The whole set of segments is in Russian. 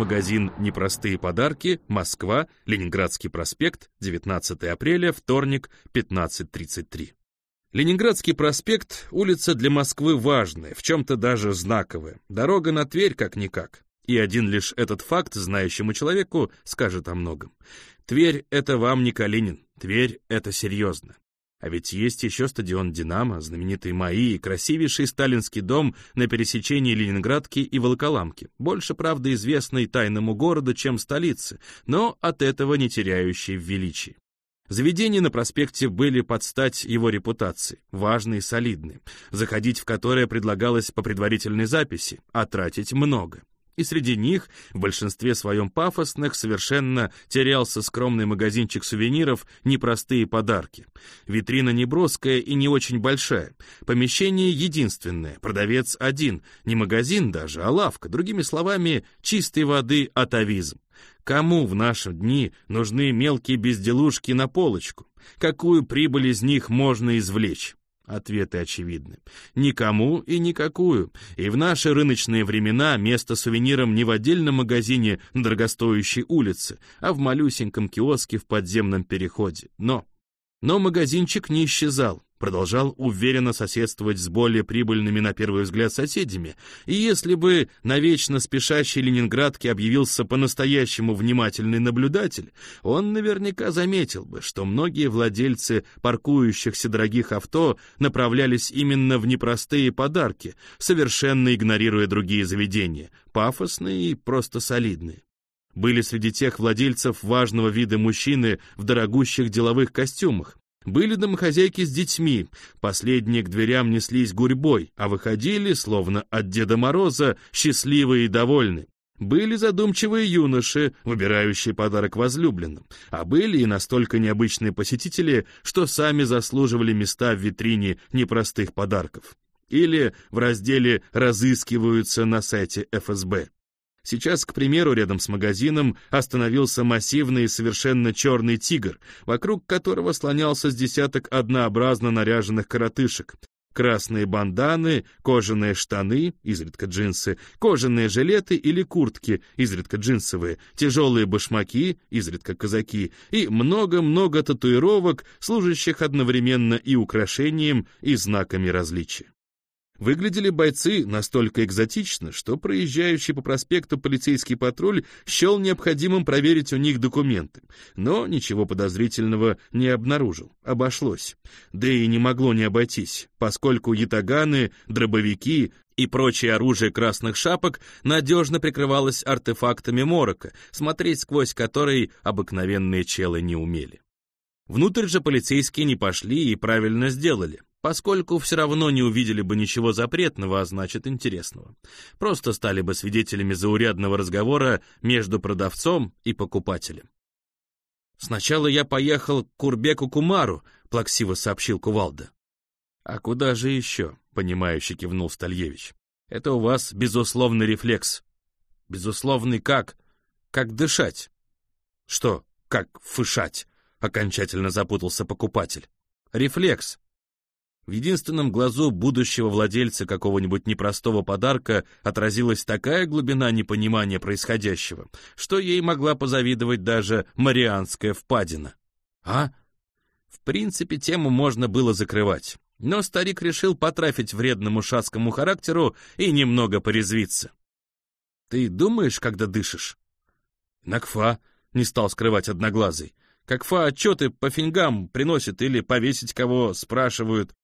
магазин «Непростые подарки», Москва, Ленинградский проспект, 19 апреля, вторник, 15.33. Ленинградский проспект — улица для Москвы важная, в чем-то даже знаковая. Дорога на Тверь как-никак. И один лишь этот факт знающему человеку скажет о многом. Тверь — это вам не Калинин, Тверь — это серьезно. А ведь есть еще стадион «Динамо», знаменитый МАИ и красивейший сталинский дом на пересечении Ленинградки и Волоколамки, больше, правда, известный тайному городу, чем столице, но от этого не теряющий в величии. Заведения на проспекте были под стать его репутации, важные и солидные, заходить в которое предлагалось по предварительной записи, а тратить много и среди них, в большинстве своем пафосных, совершенно терялся скромный магазинчик сувениров «Непростые подарки». Витрина неброская и не очень большая, помещение единственное, продавец один, не магазин даже, а лавка, другими словами, чистой воды атовизм. Кому в наши дни нужны мелкие безделушки на полочку? Какую прибыль из них можно извлечь? Ответы очевидны. Никому и никакую. И в наши рыночные времена место сувенирам не в отдельном магазине на дорогостоящей улице, а в малюсеньком киоске в подземном переходе. Но... Но магазинчик не исчезал продолжал уверенно соседствовать с более прибыльными на первый взгляд соседями, и если бы на вечно спешащей Ленинградке объявился по-настоящему внимательный наблюдатель, он наверняка заметил бы, что многие владельцы паркующихся дорогих авто направлялись именно в непростые подарки, совершенно игнорируя другие заведения, пафосные и просто солидные. Были среди тех владельцев важного вида мужчины в дорогущих деловых костюмах, были домохозяйки с детьми, последние к дверям неслись гурьбой, а выходили, словно от Деда Мороза, счастливые и довольны. Были задумчивые юноши, выбирающие подарок возлюбленным, а были и настолько необычные посетители, что сами заслуживали места в витрине непростых подарков. Или в разделе «Разыскиваются» на сайте ФСБ. Сейчас, к примеру, рядом с магазином остановился массивный и совершенно черный тигр, вокруг которого слонялся с десяток однообразно наряженных коротышек. Красные банданы, кожаные штаны, изредка джинсы, кожаные жилеты или куртки, изредка джинсовые, тяжелые башмаки, изредка казаки, и много-много татуировок, служащих одновременно и украшением, и знаками различия. Выглядели бойцы настолько экзотично, что проезжающий по проспекту полицейский патруль счел необходимым проверить у них документы, но ничего подозрительного не обнаружил, обошлось. Да и не могло не обойтись, поскольку ятаганы, дробовики и прочее оружие красных шапок надежно прикрывалось артефактами морока, смотреть сквозь который обыкновенные челы не умели. Внутрь же полицейские не пошли и правильно сделали поскольку все равно не увидели бы ничего запретного, а значит интересного. Просто стали бы свидетелями заурядного разговора между продавцом и покупателем. «Сначала я поехал к Курбеку Кумару», — плаксиво сообщил Кувалда. «А куда же еще?» — понимающе кивнул Стальевич. «Это у вас безусловный рефлекс». «Безусловный как? Как дышать?» «Что, как фышать?» — окончательно запутался покупатель. «Рефлекс. В единственном глазу будущего владельца какого-нибудь непростого подарка отразилась такая глубина непонимания происходящего, что ей могла позавидовать даже Марианская впадина. А? В принципе, тему можно было закрывать. Но старик решил потрафить вредному шацкому характеру и немного порезвиться. «Ты думаешь, когда дышишь?» «Накфа», — не стал скрывать одноглазый. «Какфа отчеты по фингам приносит или повесить кого спрашивают.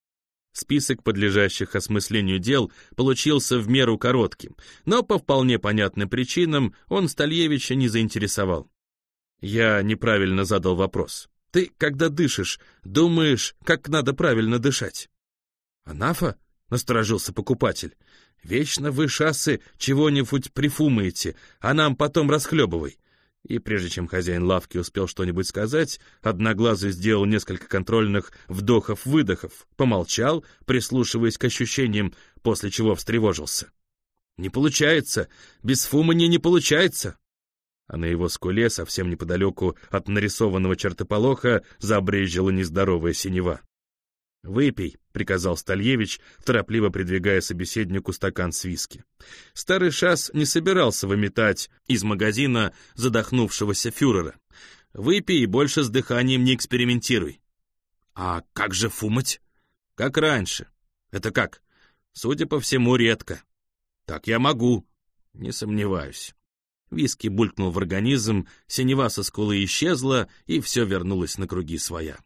Список подлежащих осмыслению дел получился в меру коротким, но по вполне понятным причинам он Стальевича не заинтересовал. Я неправильно задал вопрос. Ты, когда дышишь, думаешь, как надо правильно дышать? Анафа? Насторожился покупатель. Вечно вы, шассы, чего-нибудь прифумаете, а нам потом расхлебывай. И прежде чем хозяин лавки успел что-нибудь сказать, Одноглазый сделал несколько контрольных вдохов-выдохов, помолчал, прислушиваясь к ощущениям, после чего встревожился. «Не получается! Без фумани не получается!» А на его скуле, совсем неподалеку от нарисованного чертополоха, забрежила нездоровая синева. «Выпей», — приказал Стальевич, торопливо придвигая собеседнику стакан с виски. Старый шас не собирался выметать из магазина задохнувшегося фюрера. «Выпей и больше с дыханием не экспериментируй». «А как же фумать?» «Как раньше». «Это как?» «Судя по всему, редко». «Так я могу». «Не сомневаюсь». Виски булькнул в организм, синева со скулы исчезла, и все вернулось на круги своя.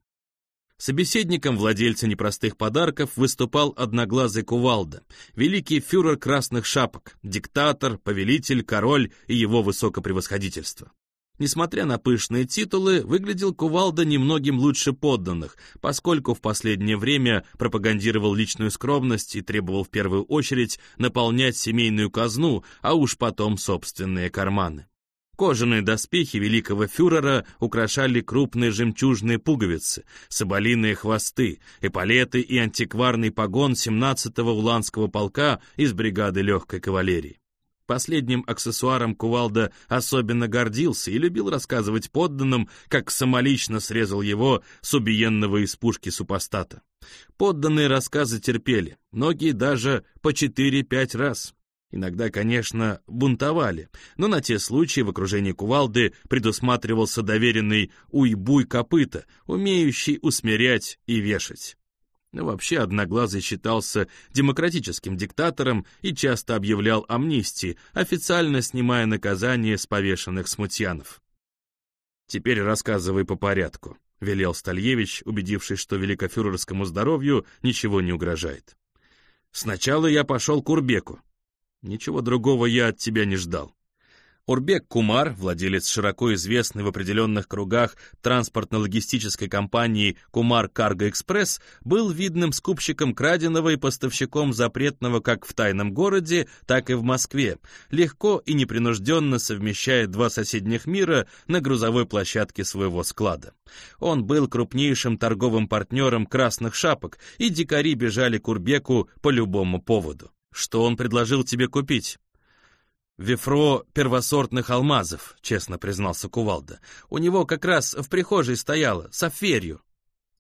Собеседником владельца непростых подарков выступал одноглазый кувалда, великий фюрер красных шапок, диктатор, повелитель, король и его высокопревосходительство. Несмотря на пышные титулы, выглядел Кувалда немногим лучше подданных, поскольку в последнее время пропагандировал личную скромность и требовал в первую очередь наполнять семейную казну, а уж потом собственные карманы. Кожаные доспехи великого фюрера украшали крупные жемчужные пуговицы, соболиные хвосты, эполеты и антикварный погон 17-го уланского полка из бригады легкой кавалерии. Последним аксессуаром Кувалда особенно гордился и любил рассказывать подданным, как самолично срезал его с убиенного из пушки супостата. Подданные рассказы терпели, многие даже по 4-5 раз. Иногда, конечно, бунтовали, но на те случаи в окружении кувалды предусматривался доверенный уйбуй копыта, умеющий усмирять и вешать. Но вообще Одноглазый считался демократическим диктатором и часто объявлял амнистии, официально снимая наказание с повешенных смутьянов. «Теперь рассказывай по порядку», — велел Стальевич, убедившись, что великофюрерскому здоровью ничего не угрожает. «Сначала я пошел к Урбеку. Ничего другого я от тебя не ждал. Урбек Кумар, владелец широко известной в определенных кругах транспортно-логистической компании «Кумар Карго Экспресс», был видным скупщиком краденого и поставщиком запретного как в тайном городе, так и в Москве, легко и непринужденно совмещая два соседних мира на грузовой площадке своего склада. Он был крупнейшим торговым партнером «Красных шапок», и дикари бежали к Урбеку по любому поводу. Что он предложил тебе купить? «Вифро первосортных алмазов», — честно признался Кувалда. «У него как раз в прихожей стояло, сапферью».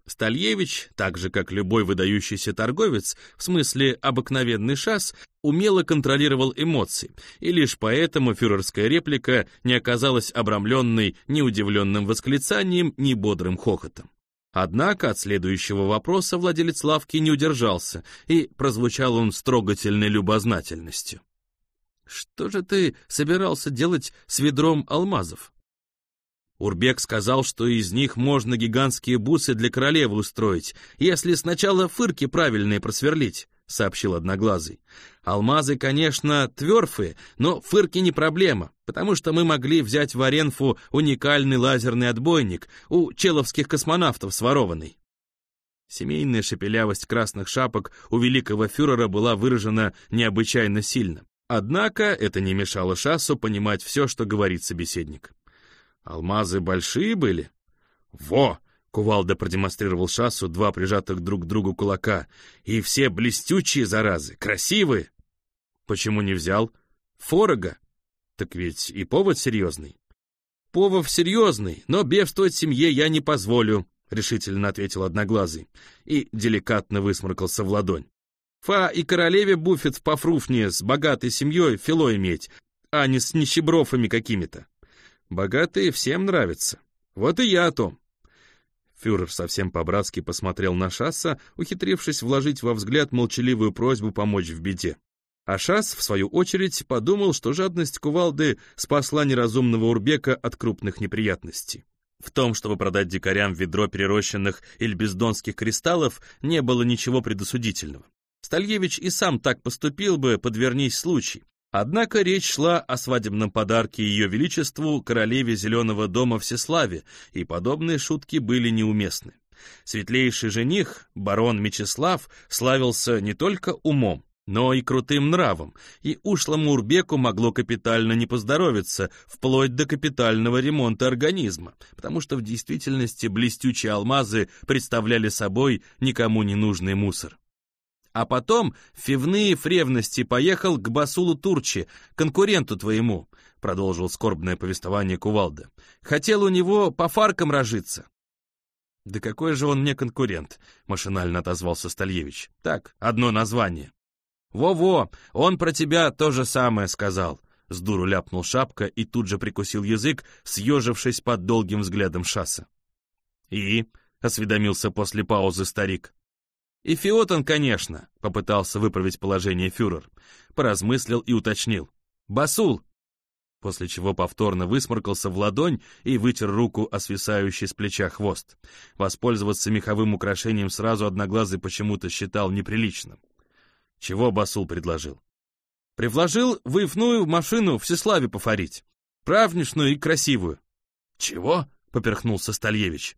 Стальевич, так же как любой выдающийся торговец, в смысле обыкновенный шас, умело контролировал эмоции, и лишь поэтому фюрерская реплика не оказалась обрамленной ни удивленным восклицанием, ни бодрым хохотом. Однако от следующего вопроса владелец лавки не удержался, и прозвучал он с трогательной любознательностью. «Что же ты собирался делать с ведром алмазов?» Урбек сказал, что из них можно гигантские бусы для королевы устроить, если сначала фырки правильные просверлить, — сообщил Одноглазый. Алмазы, конечно, тверфые, но фырки не проблема, потому что мы могли взять в Оренфу уникальный лазерный отбойник у человских космонавтов сворованный. Семейная шепелявость красных шапок у великого фюрера была выражена необычайно сильно. Однако это не мешало Шассу понимать все, что говорит собеседник. Алмазы большие были? Во! Кувалда продемонстрировал Шассу два прижатых друг к другу кулака. И все блестючие, заразы, красивые. Почему не взял? Форога. Так ведь и повод серьезный. Повод серьезный, но бегствовать семье я не позволю, решительно ответил Одноглазый и деликатно высморкался в ладонь. Фа и королеве Буфет пофруфнее с богатой семьей фило иметь, а не с нищеброфами какими-то. Богатые всем нравятся. Вот и я о том. Фюрер совсем по-братски посмотрел на Шасса, ухитрившись вложить во взгляд молчаливую просьбу помочь в беде. А Шасс, в свою очередь, подумал, что жадность кувалды спасла неразумного Урбека от крупных неприятностей. В том, чтобы продать дикарям ведро перерощенных ильбездонских кристаллов, не было ничего предосудительного. Стальевич и сам так поступил бы, подвернись случай. Однако речь шла о свадебном подарке Ее Величеству королеве Зеленого дома Всеславе, и подобные шутки были неуместны. Светлейший жених, барон Мечислав, славился не только умом, но и крутым нравом, и ушлому Урбеку могло капитально не поздоровиться, вплоть до капитального ремонта организма, потому что в действительности блестючие алмазы представляли собой никому не нужный мусор. А потом в ревности поехал к Басулу Турчи, конкуренту твоему, продолжил скорбное повествование Кувалда. Хотел у него по фаркам рожиться. «Да какой же он мне конкурент?» — машинально отозвался Стальевич. «Так, одно название». «Во-во, он про тебя то же самое сказал», — с дуру ляпнул шапка и тут же прикусил язык, съежившись под долгим взглядом шасса. «И?» — осведомился после паузы старик. «И Фиотон, конечно», — попытался выправить положение фюрер. Поразмыслил и уточнил. «Басул, после чего повторно высморкался в ладонь и вытер руку о свисающий с плеча хвост. Воспользоваться меховым украшением сразу одноглазый почему-то считал неприличным. Чего Басул предложил? Привложил выевную машину в Сеславе пофорить. Правнишную и красивую. Чего? — поперхнулся Стальевич.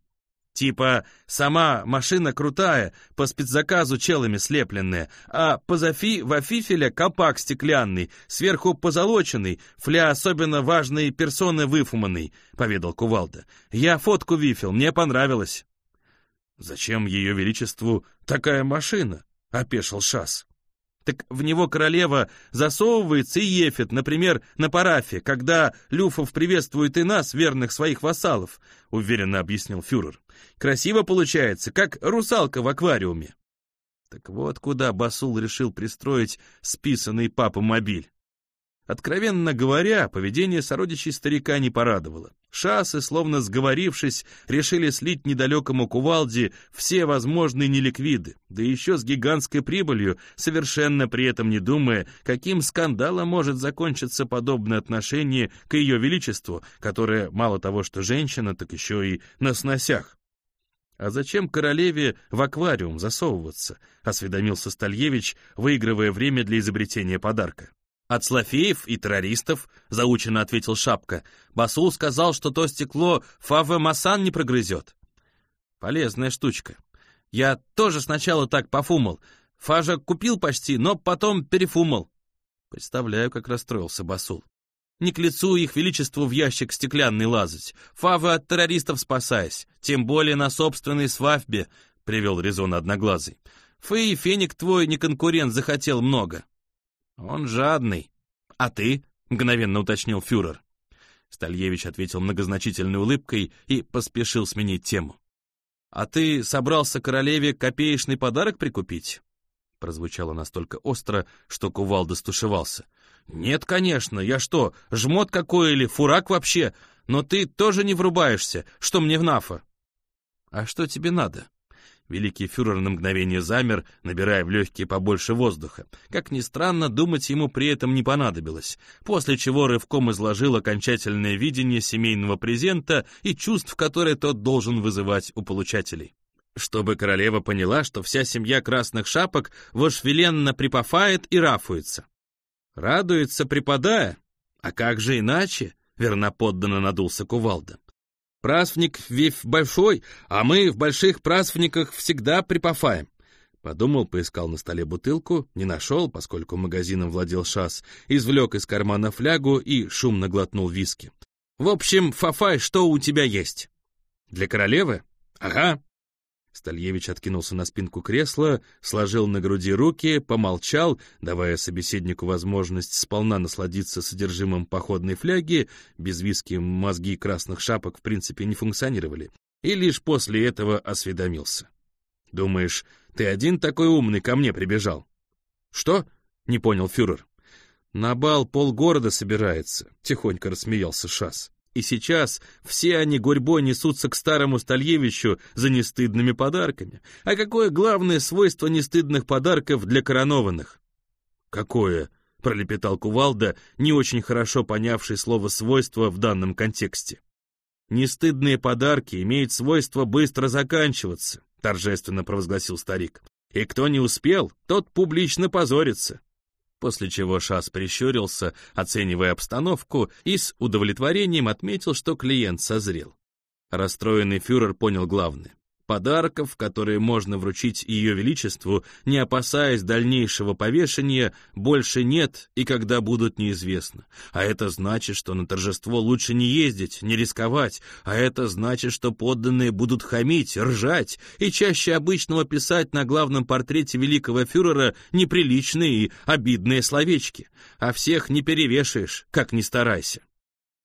Типа, сама машина крутая, по спецзаказу челами слепленная, а позафи во фифеля капак стеклянный, сверху позолоченный, фля особенно важные персоны выфуманный, — поведал Кувалда. Я фотку вифел, мне понравилось. Зачем ее величеству такая машина? — опешил Шас. Так в него королева засовывается и ефит, например, на парафе, когда Люфов приветствует и нас, верных своих вассалов, уверенно объяснил фюрер. Красиво получается, как русалка в аквариуме. Так вот куда Басул решил пристроить списанный папа мобиль. Откровенно говоря, поведение сородичей старика не порадовало. Шасы, словно сговорившись, решили слить недалекому кувалде все возможные неликвиды, да еще с гигантской прибылью, совершенно при этом не думая, каким скандалом может закончиться подобное отношение к ее величеству, которое мало того, что женщина, так еще и на сносях. «А зачем королеве в аквариум засовываться?» — осведомился Стальевич, выигрывая время для изобретения подарка. «От слофеев и террористов», — заученно ответил Шапка. «Басул сказал, что то стекло Фаве Масан не прогрызет». «Полезная штучка. Я тоже сначала так пофумал. Фажа купил почти, но потом перефумал». Представляю, как расстроился Басул. Не к лицу их величеству в ящик стеклянный лазать. Фавы от террористов спасаясь, тем более на собственной свадьбе, — привел резон одноглазый. Фэй, феник твой не конкурент, захотел много. «Он жадный. А ты?» — мгновенно уточнил фюрер. Стальевич ответил многозначительной улыбкой и поспешил сменить тему. «А ты собрался королеве копеечный подарок прикупить?» Прозвучало настолько остро, что кувалда стушевался. «Нет, конечно, я что, жмот какой или фурак вообще? Но ты тоже не врубаешься, что мне в нафа?» «А что тебе надо?» Великий фюрер на мгновение замер, набирая в легкие побольше воздуха. Как ни странно, думать ему при этом не понадобилось, после чего рывком изложил окончательное видение семейного презента и чувств, которые тот должен вызывать у получателей. Чтобы королева поняла, что вся семья красных шапок вожделенно припафает и рафуется. Радуется, припадая. А как же иначе? Верноподданно надулся кувалда. Прасвник вив большой, а мы в больших прасвниках всегда припафаем. Подумал, поискал на столе бутылку, не нашел, поскольку магазином владел шас, извлек из кармана флягу и шумно глотнул виски. В общем, Фафай, что у тебя есть? Для королевы? Ага, Стальевич откинулся на спинку кресла, сложил на груди руки, помолчал, давая собеседнику возможность сполна насладиться содержимым походной фляги, без виски мозги красных шапок в принципе не функционировали, и лишь после этого осведомился. «Думаешь, ты один такой умный ко мне прибежал?» «Что?» — не понял фюрер. «На бал полгорода собирается», — тихонько рассмеялся Шас. И сейчас все они гурьбой несутся к старому Стальевичу за нестыдными подарками. А какое главное свойство нестыдных подарков для коронованных? «Какое?» — пролепетал Кувалда, не очень хорошо понявший слово «свойство» в данном контексте. «Нестыдные подарки имеют свойство быстро заканчиваться», — торжественно провозгласил старик. «И кто не успел, тот публично позорится после чего Шас прищурился, оценивая обстановку, и с удовлетворением отметил, что клиент созрел. Расстроенный фюрер понял главное. Подарков, которые можно вручить Ее Величеству, не опасаясь дальнейшего повешения, больше нет и когда будут неизвестно. А это значит, что на торжество лучше не ездить, не рисковать, а это значит, что подданные будут хамить, ржать и чаще обычного писать на главном портрете великого фюрера неприличные и обидные словечки. А всех не перевешаешь, как ни старайся.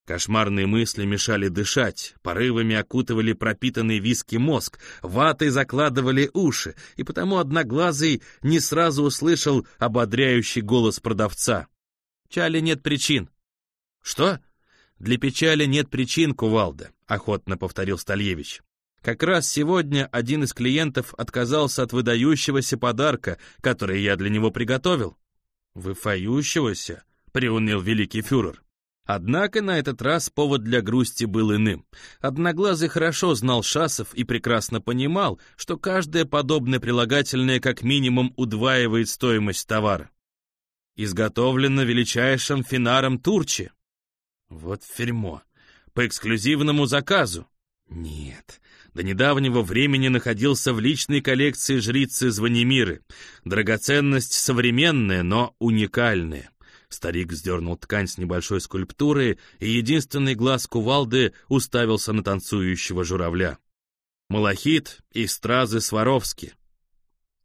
Кошмарные мысли мешали дышать, порывами окутывали пропитанный виски мозг, ватой закладывали уши, и потому Одноглазый не сразу услышал ободряющий голос продавца. «Чали нет причин». «Что?» «Для печали нет причин, кувалда», — охотно повторил Стальевич. «Как раз сегодня один из клиентов отказался от выдающегося подарка, который я для него приготовил». «Выфающегося?» — приуныл великий фюрер. Однако на этот раз повод для грусти был иным. Одноглазый хорошо знал Шасов и прекрасно понимал, что каждое подобное прилагательное как минимум удваивает стоимость товара. Изготовлено величайшим финаром Турчи. Вот фермо. По эксклюзивному заказу. Нет, до недавнего времени находился в личной коллекции жрицы Звонимиры. Драгоценность современная, но уникальная. Старик сдернул ткань с небольшой скульптуры, и единственный глаз кувалды уставился на танцующего журавля. Малахит и стразы Сваровски.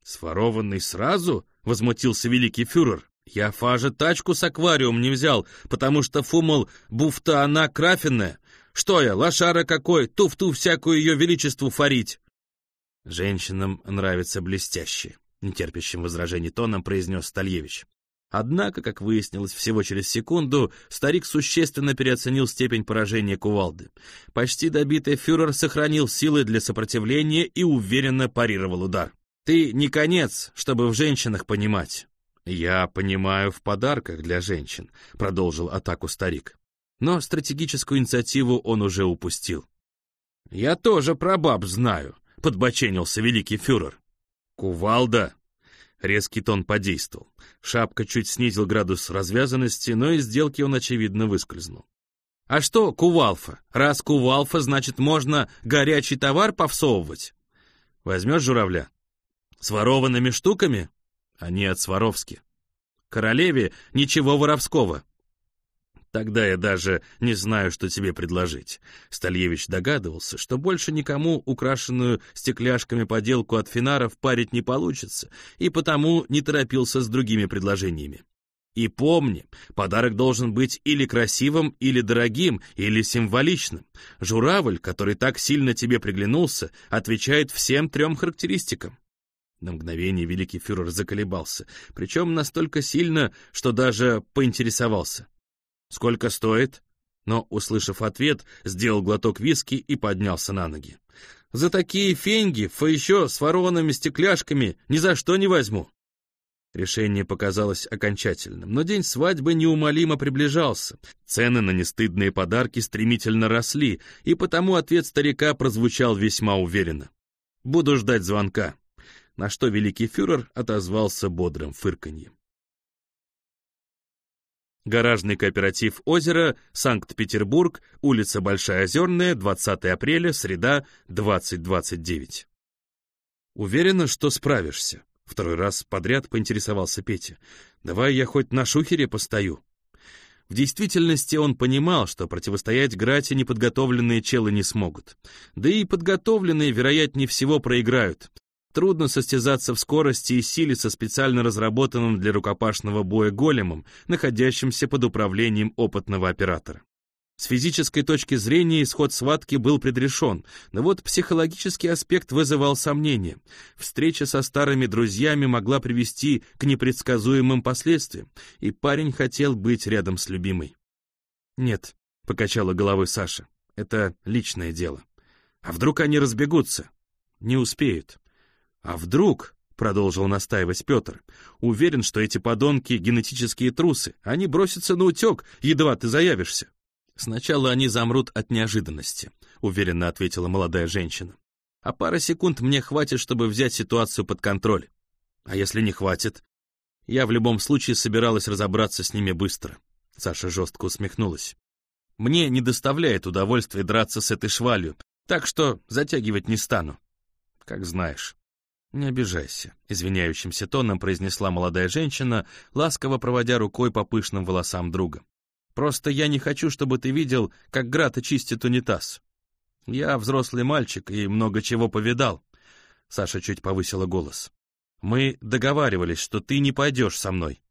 «Сворованный сразу?» — возмутился великий фюрер. «Я фаже тачку с аквариум не взял, потому что фумал, буфта она крафенная. Что я, лошара какой, туфту всякую ее величеству фарить?» «Женщинам нравится блестяще», — нетерпящим возражений тоном произнес Стальевич. Однако, как выяснилось всего через секунду, старик существенно переоценил степень поражения кувалды. Почти добитый фюрер сохранил силы для сопротивления и уверенно парировал удар. «Ты не конец, чтобы в женщинах понимать». «Я понимаю в подарках для женщин», — продолжил атаку старик. Но стратегическую инициативу он уже упустил. «Я тоже про баб знаю», — подбоченился великий фюрер. «Кувалда», Резкий тон подействовал. Шапка чуть снизил градус развязанности, но из сделки он, очевидно, выскользнул. «А что кувалфа? Раз кувалфа, значит, можно горячий товар повсовывать?» «Возьмешь журавля?» «С ворованными штуками?» «Они от Сваровски». «Королеве ничего воровского». Тогда я даже не знаю, что тебе предложить. Стальевич догадывался, что больше никому украшенную стекляшками поделку от финаров парить не получится, и потому не торопился с другими предложениями. И помни, подарок должен быть или красивым, или дорогим, или символичным. Журавль, который так сильно тебе приглянулся, отвечает всем трем характеристикам. На мгновение великий фюрер заколебался, причем настолько сильно, что даже поинтересовался. «Сколько стоит?» Но, услышав ответ, сделал глоток виски и поднялся на ноги. «За такие феньги, фа еще с ворованными стекляшками, ни за что не возьму!» Решение показалось окончательным, но день свадьбы неумолимо приближался. Цены на нестыдные подарки стремительно росли, и потому ответ старика прозвучал весьма уверенно. «Буду ждать звонка», на что великий фюрер отозвался бодрым фырканьем. Гаражный кооператив «Озеро», Санкт-Петербург, улица Большая Озерная, 20 апреля, среда, 2029. Уверена, что справишься. Второй раз подряд поинтересовался Петя. Давай я хоть на шухере постою. В действительности он понимал, что противостоять Грате неподготовленные челы не смогут. Да и подготовленные, вероятнее всего, проиграют. Трудно состязаться в скорости и силе со специально разработанным для рукопашного боя големом, находящимся под управлением опытного оператора. С физической точки зрения исход схватки был предрешен, но вот психологический аспект вызывал сомнения. Встреча со старыми друзьями могла привести к непредсказуемым последствиям, и парень хотел быть рядом с любимой. «Нет», — покачала головой Саша, — «это личное дело. А вдруг они разбегутся? Не успеют». «А вдруг?» — продолжил настаивать Петр. «Уверен, что эти подонки — генетические трусы. Они бросятся на утек, едва ты заявишься». «Сначала они замрут от неожиданности», — уверенно ответила молодая женщина. «А пара секунд мне хватит, чтобы взять ситуацию под контроль. А если не хватит?» Я в любом случае собиралась разобраться с ними быстро. Саша жестко усмехнулась. «Мне не доставляет удовольствия драться с этой швалью, так что затягивать не стану. Как знаешь». «Не обижайся», — извиняющимся тоном произнесла молодая женщина, ласково проводя рукой по пышным волосам друга. «Просто я не хочу, чтобы ты видел, как Грата чистит унитаз. Я взрослый мальчик и много чего повидал». Саша чуть повысила голос. «Мы договаривались, что ты не пойдешь со мной».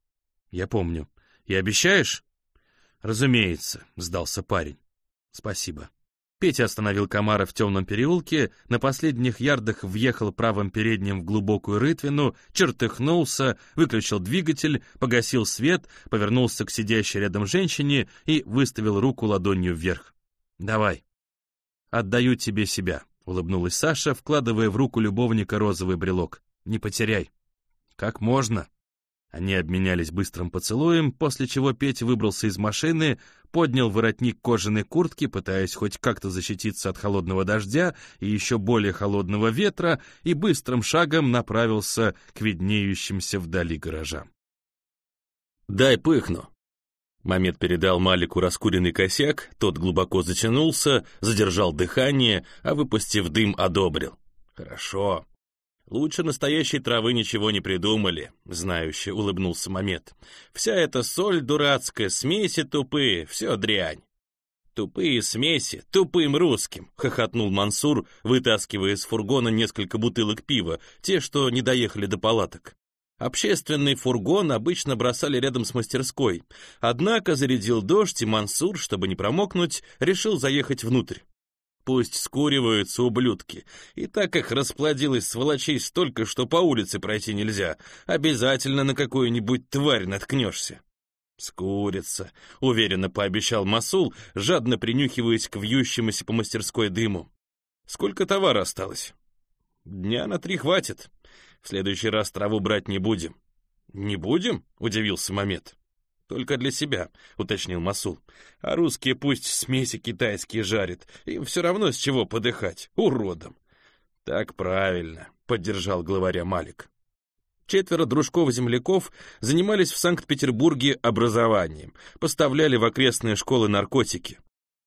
«Я помню. И обещаешь?» «Разумеется», — сдался парень. Спасибо. Петя остановил Комара в темном переулке, на последних ярдах въехал правым передним в глубокую рытвину, чертыхнулся, выключил двигатель, погасил свет, повернулся к сидящей рядом женщине и выставил руку ладонью вверх. «Давай». «Отдаю тебе себя», — улыбнулась Саша, вкладывая в руку любовника розовый брелок. «Не потеряй». «Как можно?» Они обменялись быстрым поцелуем, после чего Петя выбрался из машины, поднял воротник кожаной куртки, пытаясь хоть как-то защититься от холодного дождя и еще более холодного ветра, и быстрым шагом направился к виднеющимся вдали гаражам. «Дай пыхну!» Мамед передал Малику раскуренный косяк, тот глубоко затянулся, задержал дыхание, а выпустив дым, одобрил. «Хорошо, Лучше настоящей травы ничего не придумали, знающе улыбнулся Мамед. Вся эта соль дурацкая, смеси тупые, все дрянь. «Тупые смеси, тупым русским!» — хохотнул Мансур, вытаскивая из фургона несколько бутылок пива, те, что не доехали до палаток. Общественный фургон обычно бросали рядом с мастерской, однако зарядил дождь, и Мансур, чтобы не промокнуть, решил заехать внутрь. Пусть скуриваются ублюдки. И так их расплодилось сволочей столько, что по улице пройти нельзя. Обязательно на какую-нибудь тварь наткнешься. «Скурится», — уверенно пообещал Масул, жадно принюхиваясь к вьющемуся по мастерской дыму. «Сколько товара осталось?» «Дня на три хватит. В следующий раз траву брать не будем». «Не будем?» — удивился Мамед. «Только для себя», — уточнил Масул. «А русские пусть смеси китайские жарят, им все равно с чего подыхать, уродом». «Так правильно», — поддержал главаря Малик. Четверо дружков-земляков занимались в Санкт-Петербурге образованием, поставляли в окрестные школы наркотики.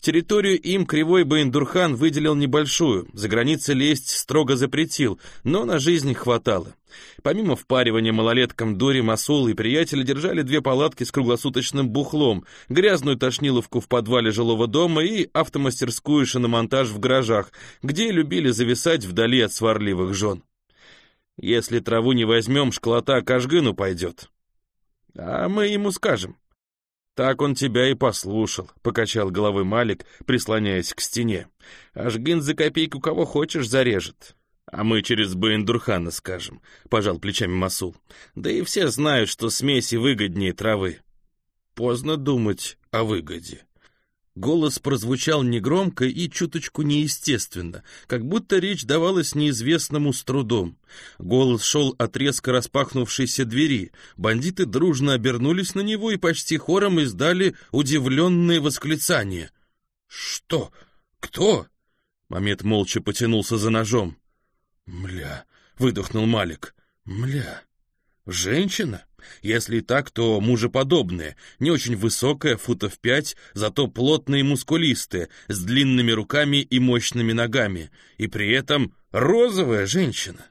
Территорию им Кривой Баиндурхан выделил небольшую, за границы лезть строго запретил, но на жизнь хватало. Помимо впаривания малолеткам Дори, Масул и приятели держали две палатки с круглосуточным бухлом, грязную тошниловку в подвале жилого дома и автомастерскую шиномонтаж в гаражах, где любили зависать вдали от сварливых жен. Если траву не возьмем, школота к Ажгыну пойдет. А мы ему скажем. «Так он тебя и послушал», — покачал головой Малик, прислоняясь к стене. «Ажгин за копейку кого хочешь зарежет». «А мы через Баиндурхана скажем», — пожал плечами Масул. «Да и все знают, что смеси выгоднее травы». «Поздно думать о выгоде», Голос прозвучал негромко и чуточку неестественно, как будто речь давалась неизвестному с трудом. Голос шел от резко распахнувшейся двери. Бандиты дружно обернулись на него и почти хором издали удивленные восклицания. «Что? Кто?» Мамед молча потянулся за ножом. «Мля!» — выдохнул Малик. «Мля! Женщина?» Если так, то мужеподобная, не очень высокая, футов пять, зато плотная и мускулистая, с длинными руками и мощными ногами, и при этом розовая женщина.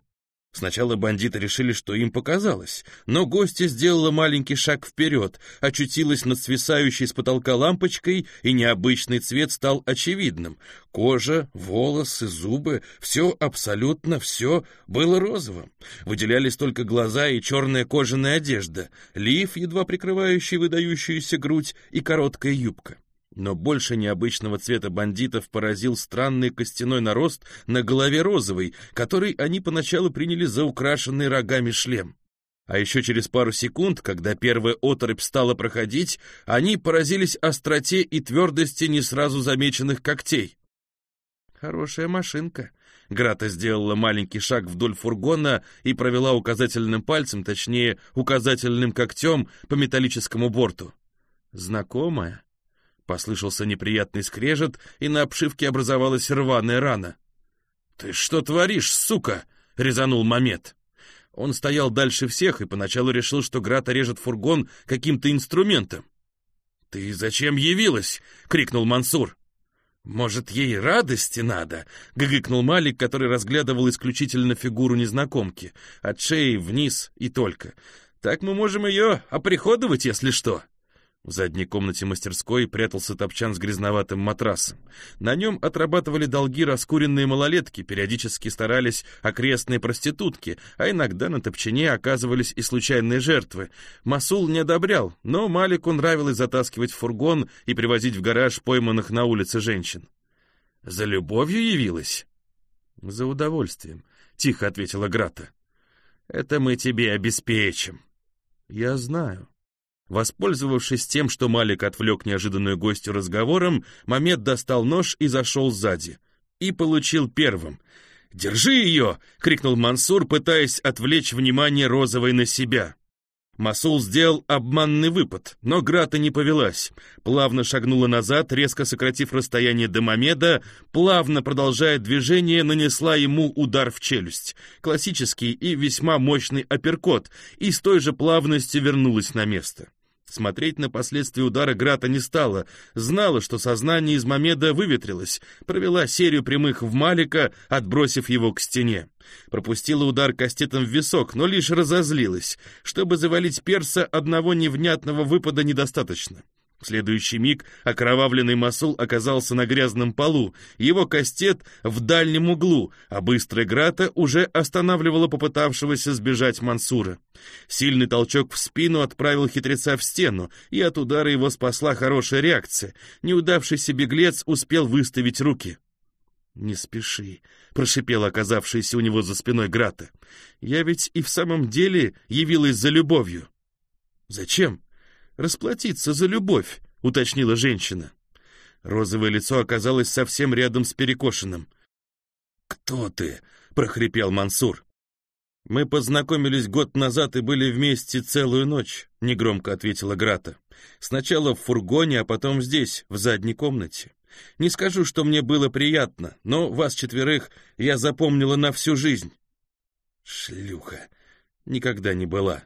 Сначала бандиты решили, что им показалось, но гостья сделала маленький шаг вперед, очутилась над свисающей с потолка лампочкой, и необычный цвет стал очевидным. Кожа, волосы, зубы — все, абсолютно все было розовым. Выделялись только глаза и черная кожаная одежда, лиф, едва прикрывающий выдающуюся грудь, и короткая юбка. Но больше необычного цвета бандитов поразил странный костяной нарост на голове розовый, который они поначалу приняли за украшенный рогами шлем. А еще через пару секунд, когда первая оторопь стала проходить, они поразились остроте и твердости не сразу замеченных когтей. «Хорошая машинка», Грата сделала маленький шаг вдоль фургона и провела указательным пальцем, точнее, указательным когтем по металлическому борту. «Знакомая?» Послышался неприятный скрежет, и на обшивке образовалась рваная рана. «Ты что творишь, сука?» — резанул Мамед. Он стоял дальше всех и поначалу решил, что Грата режет фургон каким-то инструментом. «Ты зачем явилась?» — крикнул Мансур. «Может, ей радости надо?» — гыгыкнул Малик, который разглядывал исключительно фигуру незнакомки, от шеи вниз и только. «Так мы можем ее оприходовать, если что». В задней комнате мастерской прятался топчан с грязноватым матрасом. На нем отрабатывали долги раскуренные малолетки, периодически старались окрестные проститутки, а иногда на топчане оказывались и случайные жертвы. Масул не одобрял, но Малику нравилось затаскивать в фургон и привозить в гараж пойманных на улице женщин. «За любовью явилась?» «За удовольствием», — тихо ответила Грата. «Это мы тебе обеспечим». «Я знаю». Воспользовавшись тем, что Малик отвлек неожиданную гостью разговором, Мамед достал нож и зашел сзади. И получил первым. «Держи ее!» — крикнул Мансур, пытаясь отвлечь внимание Розовой на себя. Масул сделал обманный выпад, но Грата не повелась. Плавно шагнула назад, резко сократив расстояние до Мамеда, плавно продолжая движение, нанесла ему удар в челюсть. Классический и весьма мощный апперкот, и с той же плавностью вернулась на место. Смотреть на последствия удара Грата не стала, знала, что сознание из Мамеда выветрилось, провела серию прямых в Малика, отбросив его к стене. Пропустила удар кастетом в висок, но лишь разозлилась. Чтобы завалить перса, одного невнятного выпада недостаточно. В следующий миг окровавленный Масул оказался на грязном полу, его кастет в дальнем углу, а быстрая Грата уже останавливала попытавшегося сбежать Мансура. Сильный толчок в спину отправил хитреца в стену, и от удара его спасла хорошая реакция. Неудавшийся беглец успел выставить руки. «Не спеши», — прошипела оказавшаяся у него за спиной Грата. «Я ведь и в самом деле явилась за любовью». «Зачем?» Расплатиться за любовь», — уточнила женщина. Розовое лицо оказалось совсем рядом с перекошенным. «Кто ты?» — прохрипел Мансур. «Мы познакомились год назад и были вместе целую ночь», — негромко ответила Грата. «Сначала в фургоне, а потом здесь, в задней комнате. Не скажу, что мне было приятно, но вас четверых я запомнила на всю жизнь». «Шлюха! Никогда не была»,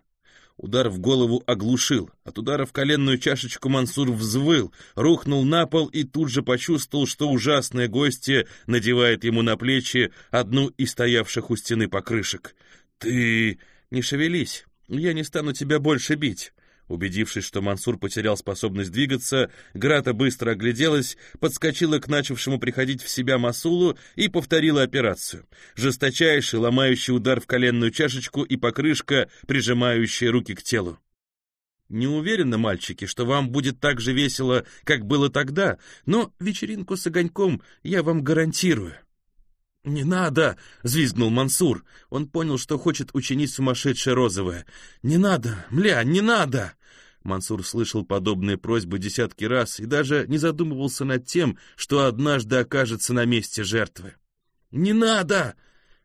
Удар в голову оглушил. От удара в коленную чашечку Мансур взвыл, рухнул на пол и тут же почувствовал, что ужасное гостье надевает ему на плечи одну из стоявших у стены покрышек. «Ты... не шевелись, я не стану тебя больше бить». Убедившись, что Мансур потерял способность двигаться, Грата быстро огляделась, подскочила к начавшему приходить в себя Масулу и повторила операцию. Жесточайший, ломающий удар в коленную чашечку и покрышка, прижимающая руки к телу. Не уверена, мальчики, что вам будет так же весело, как было тогда, но вечеринку с огоньком я вам гарантирую. «Не надо!» — взвизгнул Мансур. Он понял, что хочет учинить сумасшедшее розовое. «Не надо! Мля, не надо!» Мансур слышал подобные просьбы десятки раз и даже не задумывался над тем, что однажды окажется на месте жертвы. «Не надо!»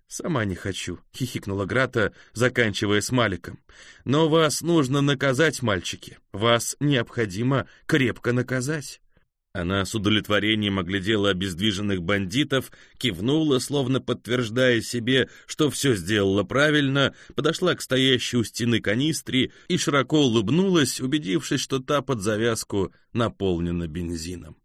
«Сама не хочу», — хихикнула Грата, заканчивая с Маликом. «Но вас нужно наказать, мальчики. Вас необходимо крепко наказать». Она с удовлетворением оглядела обездвиженных бандитов, кивнула, словно подтверждая себе, что все сделала правильно, подошла к стоящей у стены канистре и широко улыбнулась, убедившись, что та под завязку наполнена бензином.